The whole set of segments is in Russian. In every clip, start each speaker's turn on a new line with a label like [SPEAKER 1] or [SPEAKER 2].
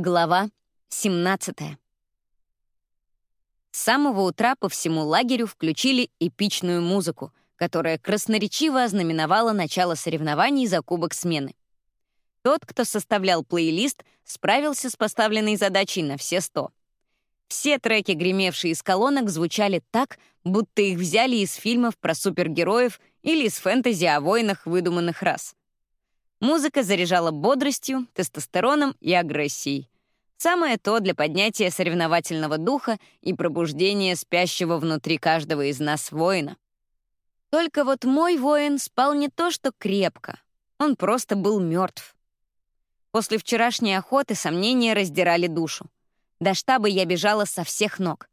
[SPEAKER 1] Глава 17. С самого утра по всему лагерю включили эпичную музыку, которая красноречиво ознаменовала начало соревнований за кубок смены. Тот, кто составлял плейлист, справился с поставленной задачей на все сто. Все треки, гремевшие из колонок, звучали так, будто их взяли из фильмов про супергероев или из фэнтези о войнах выдуманных рас. Музыка заряжала бодростью, тестостероном и агрессией. Самое то для поднятия соревновательного духа и пробуждения спящего внутри каждого из нас воина. Только вот мой воин спал не то что крепко, он просто был мертв. После вчерашней охоты сомнения раздирали душу. До штаба я бежала со всех ног.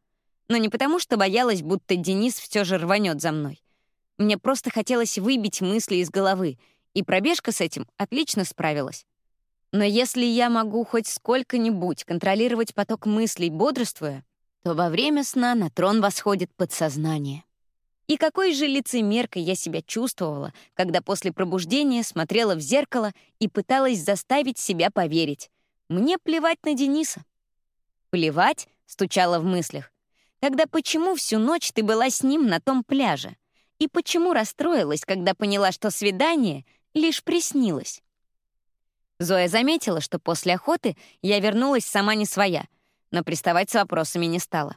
[SPEAKER 1] Но не потому, что боялась, будто Денис все же рванет за мной. Мне просто хотелось выбить мысли из головы — и пробежка с этим отлично справилась. Но если я могу хоть сколько-нибудь контролировать поток мыслей, бодрствуя, то во время сна на трон восходит подсознание. И какой же лицемеркой я себя чувствовала, когда после пробуждения смотрела в зеркало и пыталась заставить себя поверить. Мне плевать на Дениса. «Плевать?» — стучала в мыслях. «Тогда почему всю ночь ты была с ним на том пляже? И почему расстроилась, когда поняла, что свидание лишь приснилось. Зоя заметила, что после охоты я вернулась сама не своя, но приставать с вопросами не стала.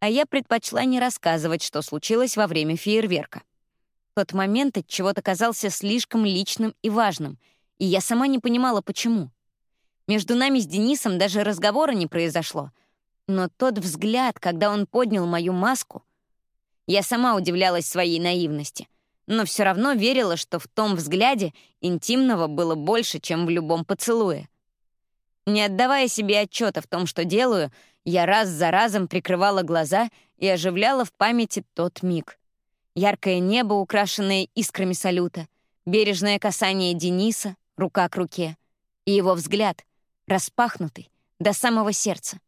[SPEAKER 1] А я предпочла не рассказывать, что случилось во время фейерверка. Тот момент от чего-то казался слишком личным и важным, и я сама не понимала, почему. Между нами с Денисом даже разговора не произошло. Но тот взгляд, когда он поднял мою маску... Я сама удивлялась своей наивности но все равно верила, что в том взгляде интимного было больше, чем в любом поцелуе. Не отдавая себе отчета в том, что делаю, я раз за разом прикрывала глаза и оживляла в памяти тот миг. Яркое небо, украшенное искрами салюта, бережное касание Дениса, рука к руке, и его взгляд, распахнутый до самого сердца.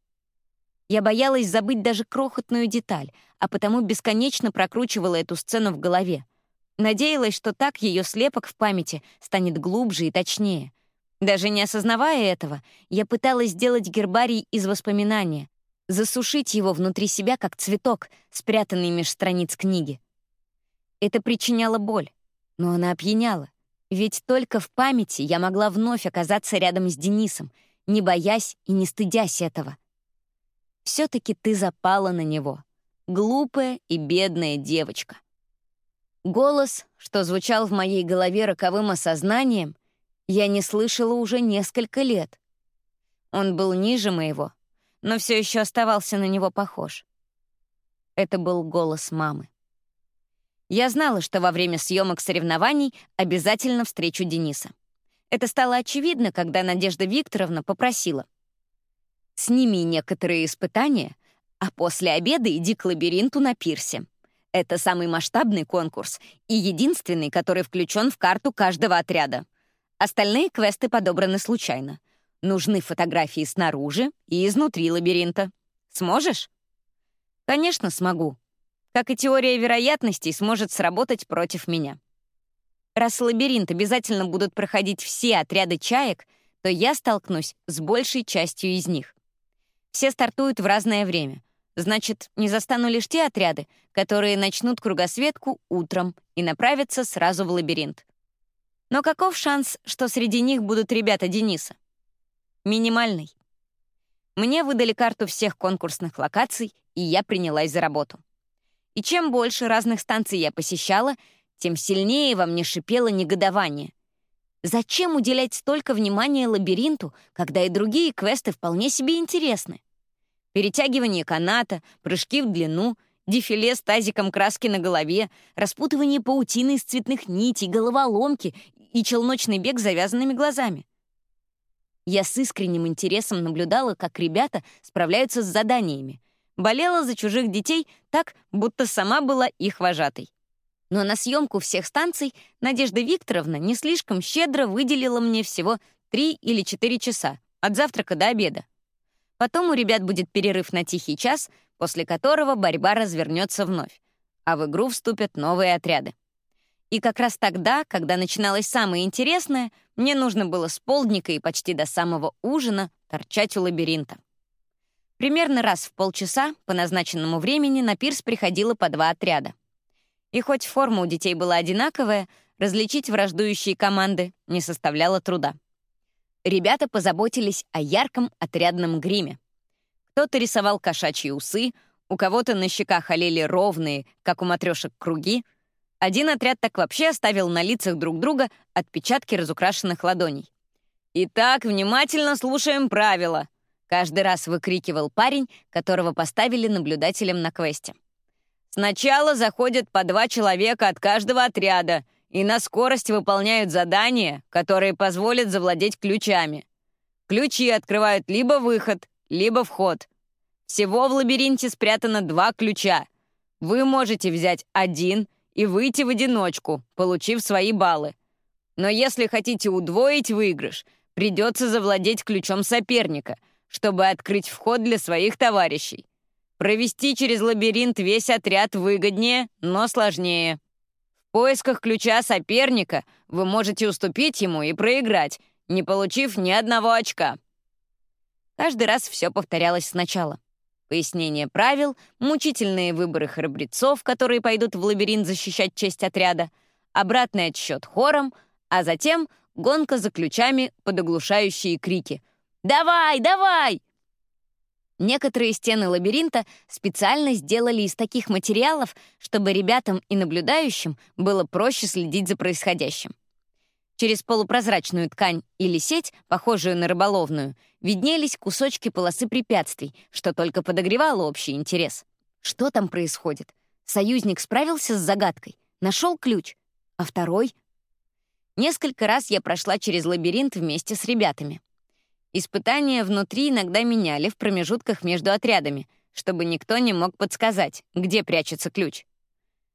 [SPEAKER 1] Я боялась забыть даже крохотную деталь, а потому бесконечно прокручивала эту сцену в голове — Надеялась, что так ее слепок в памяти станет глубже и точнее. Даже не осознавая этого, я пыталась сделать гербарий из воспоминания, засушить его внутри себя, как цветок, спрятанный меж страниц книги. Это причиняло боль, но она опьяняла. Ведь только в памяти я могла вновь оказаться рядом с Денисом, не боясь и не стыдясь этого. все таки ты запала на него. Глупая и бедная девочка. Голос, что звучал в моей голове роковым осознанием, я не слышала уже несколько лет. Он был ниже моего, но все еще оставался на него похож. Это был голос мамы. Я знала, что во время съемок соревнований обязательно встречу Дениса. Это стало очевидно, когда Надежда Викторовна попросила. «Сними некоторые испытания, а после обеда иди к лабиринту на пирсе. Это самый масштабный конкурс и единственный, который включен в карту каждого отряда. Остальные квесты подобраны случайно. Нужны фотографии снаружи и изнутри лабиринта. Сможешь? Конечно, смогу. Как и теория вероятностей сможет сработать против меня. Раз лабиринт обязательно будут проходить все отряды чаек, то я столкнусь с большей частью из них. Все стартуют в разное время. Значит, не застану лишь те отряды, которые начнут кругосветку утром и направятся сразу в лабиринт. Но каков шанс, что среди них будут ребята Дениса? Минимальный. Мне выдали карту всех конкурсных локаций, и я принялась за работу. И чем больше разных станций я посещала, тем сильнее во мне шипело негодование. Зачем уделять столько внимания лабиринту, когда и другие квесты вполне себе интересны? Перетягивание каната, прыжки в длину, дефиле с тазиком краски на голове, распутывание паутины из цветных нитей, головоломки и челночный бег с завязанными глазами. Я с искренним интересом наблюдала, как ребята справляются с заданиями. Болела за чужих детей так, будто сама была их вожатой. Но на съемку всех станций Надежда Викторовна не слишком щедро выделила мне всего три или четыре часа, от завтрака до обеда. Потом у ребят будет перерыв на тихий час, после которого борьба развернется вновь, а в игру вступят новые отряды. И как раз тогда, когда начиналось самое интересное, мне нужно было с полдника и почти до самого ужина торчать у лабиринта. Примерно раз в полчаса по назначенному времени на пирс приходило по два отряда. И хоть форма у детей была одинаковая, различить враждующие команды не составляло труда. Ребята позаботились о ярком отрядном гриме. Кто-то рисовал кошачьи усы, у кого-то на щеках олели ровные, как у матрешек, круги — один отряд так вообще оставил на лицах друг друга отпечатки разукрашенных ладоней. «Итак, внимательно слушаем правила», — каждый раз выкрикивал парень, которого поставили наблюдателем на квесте. «Сначала заходят по два человека от каждого отряда и на скорость выполняют задания, которые позволят завладеть ключами. Ключи открывают либо выход, либо вход. Всего в лабиринте спрятано два ключа. Вы можете взять один — и выйти в одиночку, получив свои баллы. Но если хотите удвоить выигрыш, придется завладеть ключом соперника, чтобы открыть вход для своих товарищей. Провести через лабиринт весь отряд выгоднее, но сложнее. Поисках ключа соперника вы можете уступить ему и проиграть, не получив ни одного очка. Каждый раз все повторялось сначала пояснение правил, мучительные выборы храбрецов, которые пойдут в лабиринт защищать честь отряда, обратный отсчет хором, а затем гонка за ключами под оглушающие крики. «Давай, давай!» Некоторые стены лабиринта специально сделали из таких материалов, чтобы ребятам и наблюдающим было проще следить за происходящим. Через полупрозрачную ткань или сеть, похожую на рыболовную, виднелись кусочки полосы препятствий, что только подогревало общий интерес. Что там происходит? Союзник справился с загадкой, нашел ключ, а второй? Несколько раз я прошла через лабиринт вместе с ребятами. Испытания внутри иногда меняли в промежутках между отрядами, чтобы никто не мог подсказать, где прячется ключ.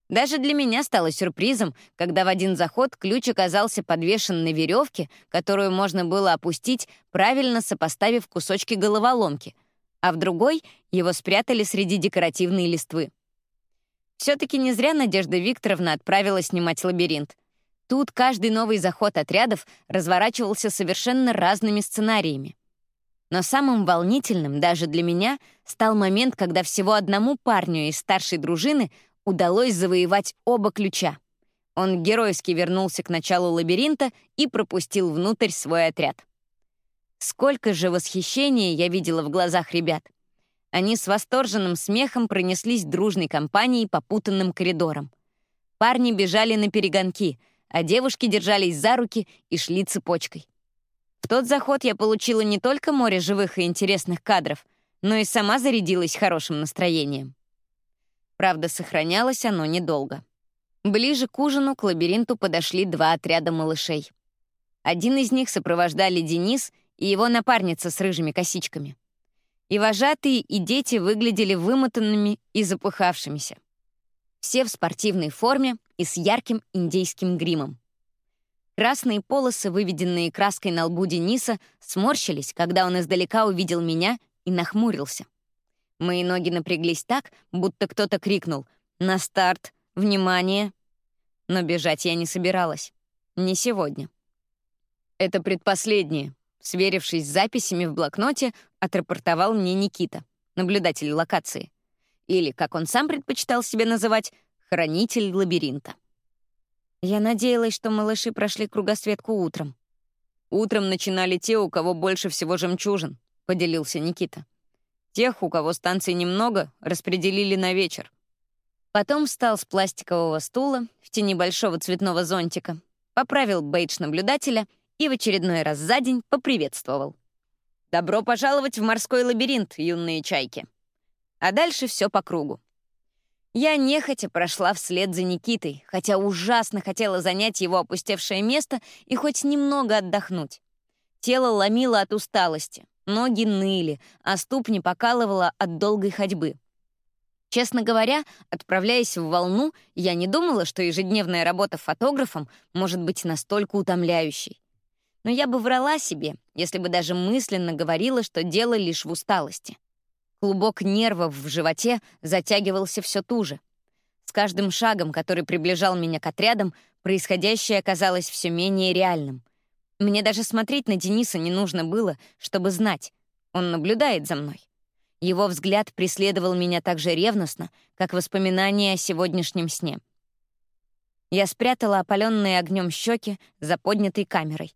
[SPEAKER 1] Даже для меня стало сюрпризом, когда в один заход ключ оказался подвешен на веревке, которую можно было опустить, правильно сопоставив кусочки головоломки, а в другой его спрятали среди декоративной листвы. Все-таки не зря Надежда Викторовна отправила снимать лабиринт. Тут каждый новый заход отрядов разворачивался совершенно разными сценариями. Но самым волнительным даже для меня стал момент, когда всего одному парню из старшей дружины удалось завоевать оба ключа. Он геройски вернулся к началу лабиринта и пропустил внутрь свой отряд. Сколько же восхищения я видела в глазах ребят. Они с восторженным смехом пронеслись дружной компанией по путанным коридорам. Парни бежали на перегонки, а девушки держались за руки и шли цепочкой. В тот заход я получила не только море живых и интересных кадров, но и сама зарядилась хорошим настроением. Правда, сохранялось оно недолго. Ближе к ужину к лабиринту подошли два отряда малышей. Один из них сопровождали Денис и его напарница с рыжими косичками. И вожатые, и дети выглядели вымотанными и запыхавшимися. Все в спортивной форме и с ярким индейским гримом. Красные полосы, выведенные краской на лбу Дениса, сморщились, когда он издалека увидел меня и нахмурился. Мои ноги напряглись так, будто кто-то крикнул «На старт! Внимание!» Но бежать я не собиралась. Не сегодня. Это предпоследнее. Сверившись с записями в блокноте, отрапортовал мне Никита, наблюдатель локации. Или, как он сам предпочитал себя называть, хранитель лабиринта. Я надеялась, что малыши прошли кругосветку утром. Утром начинали те, у кого больше всего жемчужин, — поделился Никита. Тех, у кого станций немного, распределили на вечер. Потом встал с пластикового стула в тени большого цветного зонтика, поправил бейдж наблюдателя и в очередной раз за день поприветствовал. «Добро пожаловать в морской лабиринт, юные чайки!» А дальше все по кругу. Я нехотя прошла вслед за Никитой, хотя ужасно хотела занять его опустевшее место и хоть немного отдохнуть. Тело ломило от усталости. Ноги ныли, а ступни покалывало от долгой ходьбы. Честно говоря, отправляясь в волну, я не думала, что ежедневная работа фотографом может быть настолько утомляющей. Но я бы врала себе, если бы даже мысленно говорила, что дело лишь в усталости. Клубок нервов в животе затягивался все туже. С каждым шагом, который приближал меня к отрядам, происходящее оказалось все менее реальным. Мне даже смотреть на Дениса не нужно было, чтобы знать. Он наблюдает за мной. Его взгляд преследовал меня так же ревностно, как воспоминания о сегодняшнем сне. Я спрятала опаленные огнем щеки за поднятой камерой.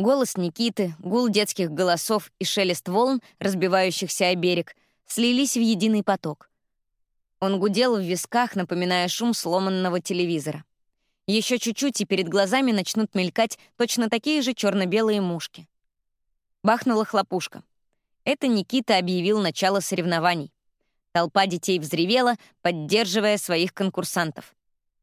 [SPEAKER 1] Голос Никиты, гул детских голосов и шелест волн, разбивающихся о берег, слились в единый поток. Он гудел в висках, напоминая шум сломанного телевизора. Еще чуть-чуть, и перед глазами начнут мелькать точно такие же черно-белые мушки. Бахнула хлопушка. Это Никита объявил начало соревнований. Толпа детей взревела, поддерживая своих конкурсантов.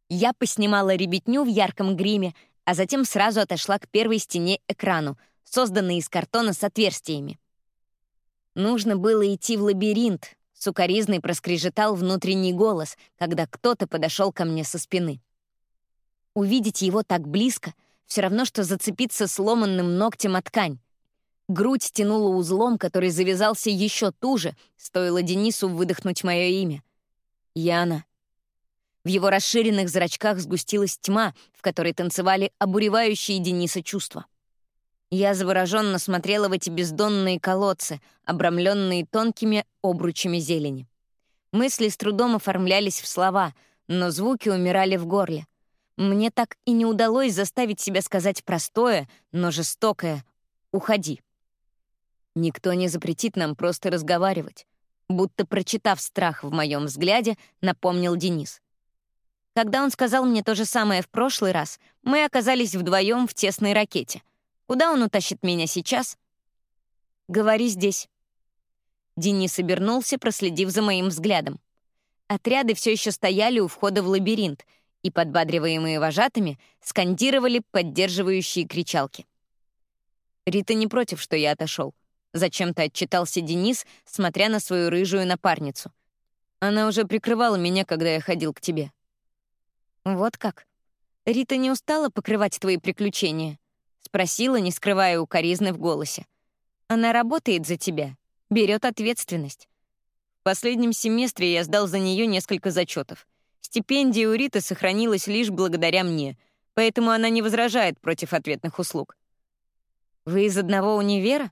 [SPEAKER 1] Я поснимала ребятню в ярком гриме, а затем сразу отошла к первой стене экрану, созданной из картона с отверстиями. Нужно было идти в лабиринт, сукоризный проскрежетал внутренний голос, когда кто-то подошел ко мне со спины. Увидеть его так близко — все равно, что зацепиться сломанным ногтем от ткань. Грудь тянула узлом, который завязался еще туже, стоило Денису выдохнуть мое имя. Яна. В его расширенных зрачках сгустилась тьма, в которой танцевали обуревающие Дениса чувства. Я завороженно смотрела в эти бездонные колодцы, обрамленные тонкими обручами зелени. Мысли с трудом оформлялись в слова, но звуки умирали в горле. Мне так и не удалось заставить себя сказать простое, но жестокое «Уходи». Никто не запретит нам просто разговаривать. Будто прочитав страх в моем взгляде, напомнил Денис. Когда он сказал мне то же самое в прошлый раз, мы оказались вдвоем в тесной ракете. Куда он утащит меня сейчас? Говори здесь. Денис обернулся, проследив за моим взглядом. Отряды все еще стояли у входа в лабиринт и, подбадриваемые вожатыми, скандировали поддерживающие кричалки. Рита не против, что я отошел. Зачем-то отчитался Денис, смотря на свою рыжую напарницу. Она уже прикрывала меня, когда я ходил к тебе. Вот как? Рита не устала покрывать твои приключения? Спросила, не скрывая укоризны в голосе. Она работает за тебя, берет ответственность. В последнем семестре я сдал за нее несколько зачетов. Стипендия у Риты сохранилась лишь благодаря мне, поэтому она не возражает против ответных услуг. Вы из одного универа?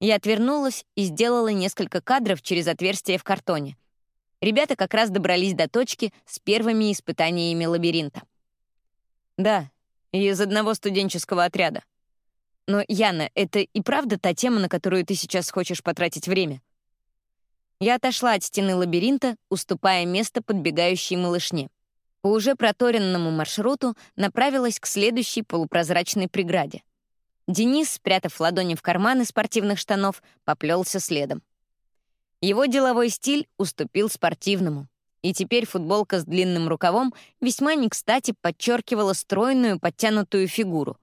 [SPEAKER 1] Я отвернулась и сделала несколько кадров через отверстие в картоне. Ребята как раз добрались до точки с первыми испытаниями лабиринта. «Да, из одного студенческого отряда. Но, Яна, это и правда та тема, на которую ты сейчас хочешь потратить время?» Я отошла от стены лабиринта, уступая место подбегающей малышне. По уже проторенному маршруту направилась к следующей полупрозрачной преграде — Денис, спрятав ладони в карманы спортивных штанов, поплелся следом. Его деловой стиль уступил спортивному, и теперь футболка с длинным рукавом весьма не кстати подчеркивала стройную, подтянутую фигуру.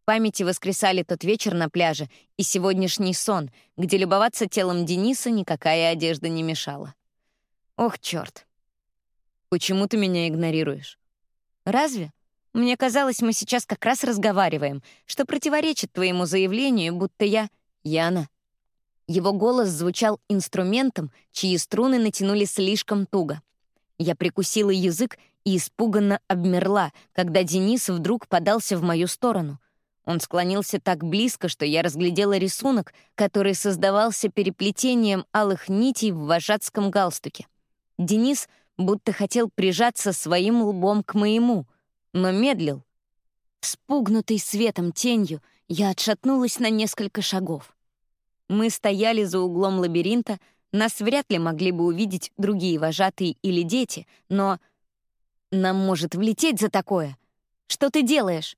[SPEAKER 1] В памяти воскресали тот вечер на пляже и сегодняшний сон, где любоваться телом Дениса никакая одежда не мешала. Ох, черт! Почему ты меня игнорируешь? Разве? Мне казалось, мы сейчас как раз разговариваем, что противоречит твоему заявлению, будто я Яна. Его голос звучал инструментом, чьи струны натянули слишком туго. Я прикусила язык и испуганно обмерла, когда Денис вдруг подался в мою сторону. Он склонился так близко, что я разглядела рисунок, который создавался переплетением алых нитей в вожатском галстуке. Денис будто хотел прижаться своим лбом к моему — но медлил. Спугнутый светом тенью, я отшатнулась на несколько шагов. Мы стояли за углом лабиринта, нас вряд ли могли бы увидеть другие вожатые или дети, но... Нам может влететь за такое. Что ты делаешь?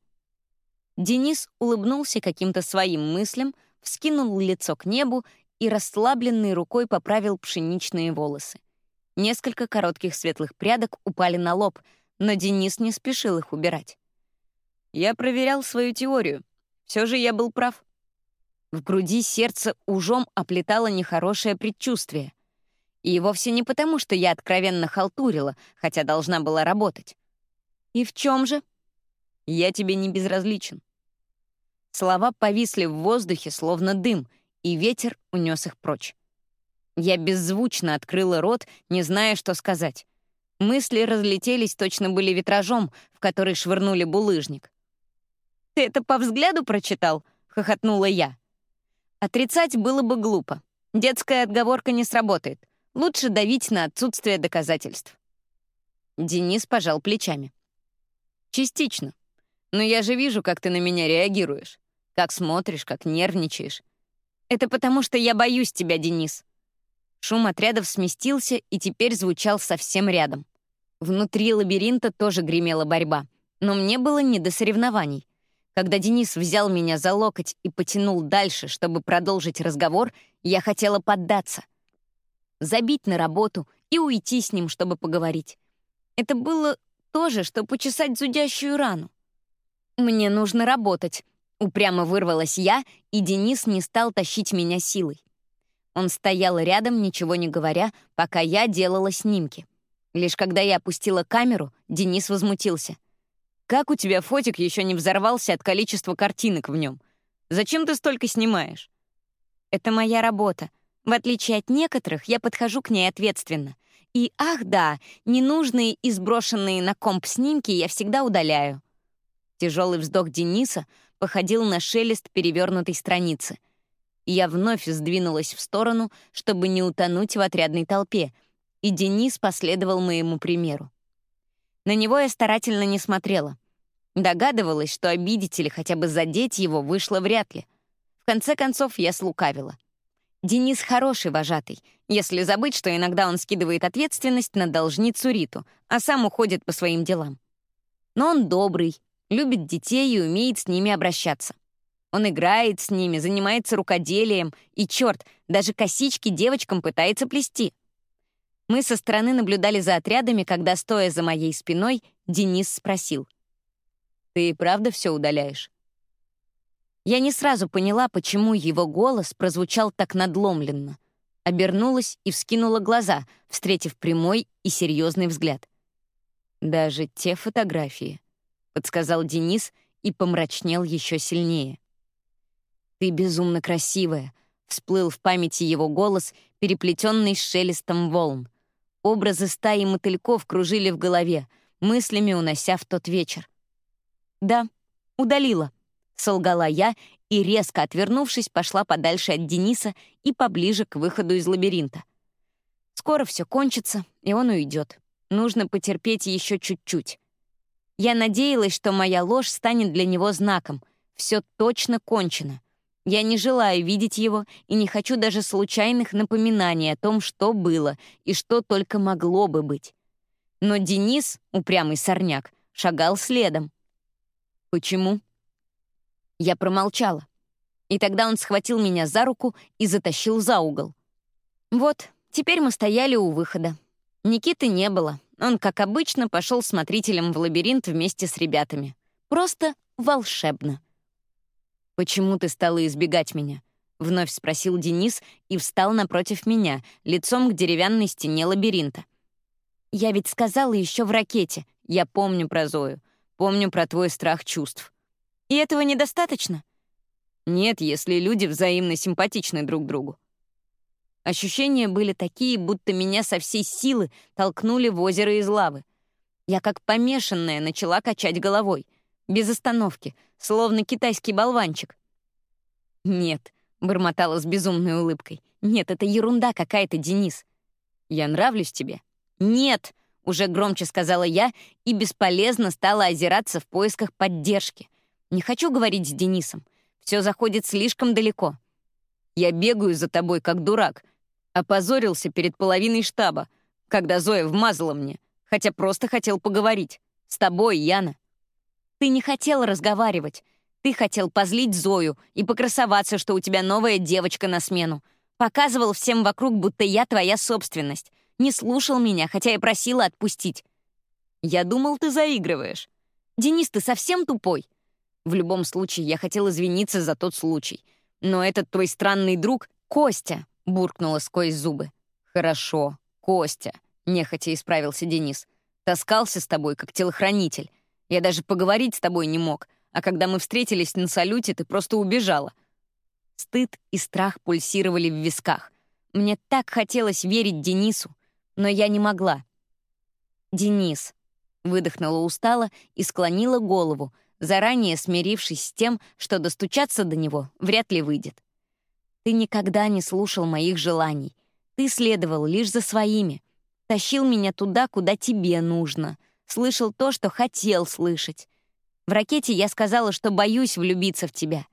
[SPEAKER 1] Денис улыбнулся каким-то своим мыслям, вскинул лицо к небу и расслабленной рукой поправил пшеничные волосы. Несколько коротких светлых прядок упали на лоб — но Денис не спешил их убирать. Я проверял свою теорию. Все же я был прав. В груди сердце ужом оплетало нехорошее предчувствие. И вовсе не потому, что я откровенно халтурила, хотя должна была работать. И в чем же? Я тебе не безразличен. Слова повисли в воздухе, словно дым, и ветер унес их прочь. Я беззвучно открыла рот, не зная, что сказать. Мысли разлетелись, точно были витражом, в который швырнули булыжник. «Ты это по взгляду прочитал?» — хохотнула я. Отрицать было бы глупо. Детская отговорка не сработает. Лучше давить на отсутствие доказательств. Денис пожал плечами. «Частично. Но я же вижу, как ты на меня реагируешь. Как смотришь, как нервничаешь. Это потому, что я боюсь тебя, Денис». Шум отрядов сместился и теперь звучал совсем рядом. Внутри лабиринта тоже гремела борьба, но мне было не до соревнований. Когда Денис взял меня за локоть и потянул дальше, чтобы продолжить разговор, я хотела поддаться. Забить на работу и уйти с ним, чтобы поговорить. Это было то же, что почесать зудящую рану. «Мне нужно работать», — упрямо вырвалась я, и Денис не стал тащить меня силой. Он стоял рядом, ничего не говоря, пока я делала снимки. Лишь когда я опустила камеру, Денис возмутился. Как у тебя фотик еще не взорвался от количества картинок в нем? Зачем ты столько снимаешь? Это моя работа. В отличие от некоторых, я подхожу к ней ответственно. И, ах да, ненужные и сброшенные на комп снимки я всегда удаляю. Тяжелый вздох Дениса походил на шелест перевернутой страницы. Я вновь сдвинулась в сторону, чтобы не утонуть в отрядной толпе, и Денис последовал моему примеру. На него я старательно не смотрела. Догадывалась, что обидеть или хотя бы задеть его вышло вряд ли. В конце концов, я слукавила. Денис хороший вожатый, если забыть, что иногда он скидывает ответственность на должницу Риту, а сам уходит по своим делам. Но он добрый, любит детей и умеет с ними обращаться. Он играет с ними, занимается рукоделием, и, черт, даже косички девочкам пытается плести — мы со стороны наблюдали за отрядами, когда, стоя за моей спиной, Денис спросил. «Ты правда все удаляешь?» Я не сразу поняла, почему его голос прозвучал так надломленно. Обернулась и вскинула глаза, встретив прямой и серьезный взгляд. «Даже те фотографии», — подсказал Денис и помрачнел еще сильнее. «Ты безумно красивая», — всплыл в памяти его голос, переплетенный шелестом волн. Образы стаи мотыльков кружили в голове, мыслями унося в тот вечер. «Да, удалила», — солгала я и, резко отвернувшись, пошла подальше от Дениса и поближе к выходу из лабиринта. Скоро все кончится, и он уйдет. Нужно потерпеть еще чуть-чуть. Я надеялась, что моя ложь станет для него знаком. Все точно кончено. Я не желаю видеть его и не хочу даже случайных напоминаний о том, что было и что только могло бы быть. Но Денис, упрямый сорняк, шагал следом. Почему? Я промолчала. И тогда он схватил меня за руку и затащил за угол. Вот, теперь мы стояли у выхода. Никиты не было. Он, как обычно, пошел смотрителем в лабиринт вместе с ребятами. Просто волшебно. «Почему ты стала избегать меня?» — вновь спросил Денис и встал напротив меня, лицом к деревянной стене лабиринта. «Я ведь сказала еще в ракете. Я помню про Зою. Помню про твой страх чувств. И этого недостаточно?» «Нет, если люди взаимно симпатичны друг другу». Ощущения были такие, будто меня со всей силы толкнули в озеро из лавы. Я как помешанная начала качать головой. Без остановки, словно китайский болванчик. «Нет», — бормотала с безумной улыбкой. «Нет, это ерунда какая-то, Денис. Я нравлюсь тебе?» «Нет», — уже громче сказала я и бесполезно стала озираться в поисках поддержки. «Не хочу говорить с Денисом. Все заходит слишком далеко. Я бегаю за тобой, как дурак. Опозорился перед половиной штаба, когда Зоя вмазала мне, хотя просто хотел поговорить. С тобой, Яна. Ты не хотел разговаривать. Ты хотел позлить Зою и покрасоваться, что у тебя новая девочка на смену. Показывал всем вокруг, будто я твоя собственность. Не слушал меня, хотя и просила отпустить. Я думал, ты заигрываешь. Денис, ты совсем тупой. В любом случае, я хотел извиниться за тот случай. Но этот твой странный друг — Костя, — буркнула сквозь зубы. Хорошо, Костя, — нехотя исправился Денис. Таскался с тобой, как телохранитель. Я даже поговорить с тобой не мог, а когда мы встретились на салюте, ты просто убежала». Стыд и страх пульсировали в висках. Мне так хотелось верить Денису, но я не могла. «Денис», — выдохнула устало и склонила голову, заранее смирившись с тем, что достучаться до него вряд ли выйдет. «Ты никогда не слушал моих желаний. Ты следовал лишь за своими. Тащил меня туда, куда тебе нужно. Слышал то, что хотел слышать. В ракете я сказала, что боюсь влюбиться в тебя.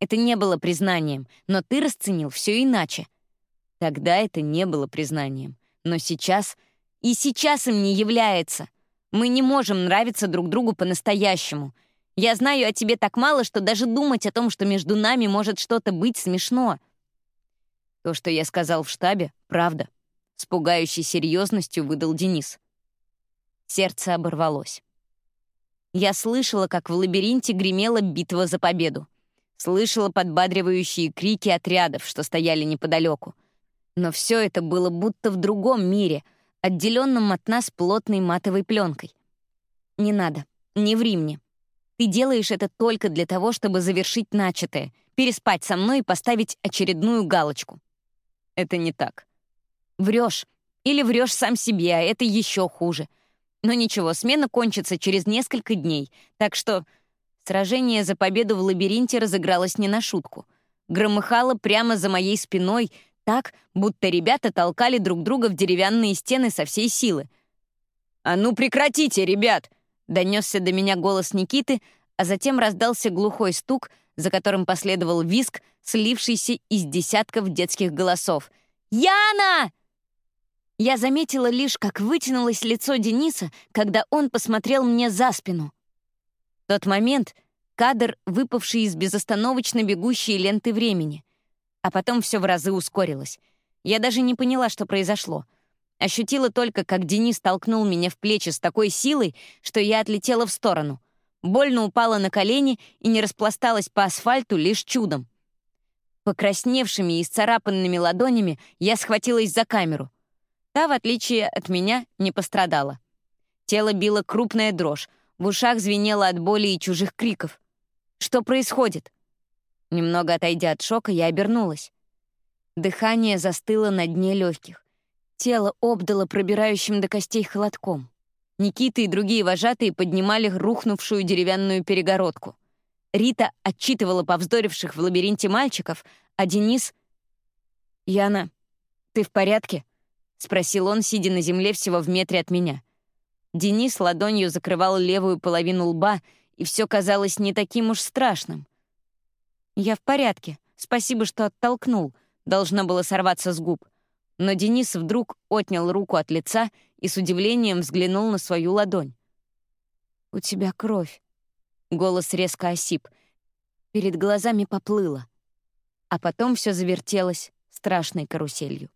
[SPEAKER 1] Это не было признанием, но ты расценил все иначе. Тогда это не было признанием. Но сейчас... И сейчас им не является. Мы не можем нравиться друг другу по-настоящему. Я знаю о тебе так мало, что даже думать о том, что между нами может что-то быть, смешно. То, что я сказал в штабе, правда. С пугающей серьезностью выдал Денис. Сердце оборвалось. Я слышала, как в лабиринте гремела битва за победу. Слышала подбадривающие крики отрядов, что стояли неподалеку. Но все это было будто в другом мире, отделенном от нас плотной матовой пленкой. Не надо, не ври мне. Ты делаешь это только для того, чтобы завершить начатое, переспать со мной и поставить очередную галочку. Это не так. Врешь. Или врешь сам себе, а это еще хуже. Но ничего, смена кончится через несколько дней, так что сражение за победу в лабиринте разыгралось не на шутку. Громыхало прямо за моей спиной так, будто ребята толкали друг друга в деревянные стены со всей силы. «А ну прекратите, ребят!» — донесся до меня голос Никиты, а затем раздался глухой стук, за которым последовал виск, слившийся из десятков детских голосов. «Яна!» Я заметила лишь, как вытянулось лицо Дениса, когда он посмотрел мне за спину. В тот момент — кадр, выпавший из безостановочно бегущей ленты времени. А потом все в разы ускорилось. Я даже не поняла, что произошло. Ощутила только, как Денис толкнул меня в плечи с такой силой, что я отлетела в сторону. Больно упала на колени и не распласталась по асфальту лишь чудом. Покрасневшими и сцарапанными ладонями я схватилась за камеру. Та, в отличие от меня, не пострадала. Тело било крупная дрожь, в ушах звенело от боли и чужих криков. Что происходит? Немного отойдя от шока, я обернулась. Дыхание застыло на дне легких. Тело обдало пробирающим до костей холодком. Никита и другие вожатые поднимали рухнувшую деревянную перегородку. Рита отчитывала повздоривших в лабиринте мальчиков, а Денис... «Яна, ты в порядке?» — спросил он, сидя на земле всего в метре от меня. Денис ладонью закрывал левую половину лба, и все казалось не таким уж страшным. «Я в порядке. Спасибо, что оттолкнул», — должно было сорваться с губ. Но Денис вдруг отнял руку от лица и с удивлением взглянул на свою ладонь. «У тебя кровь», Голос резко осип. Перед глазами поплыло. А потом все завертелось страшной каруселью.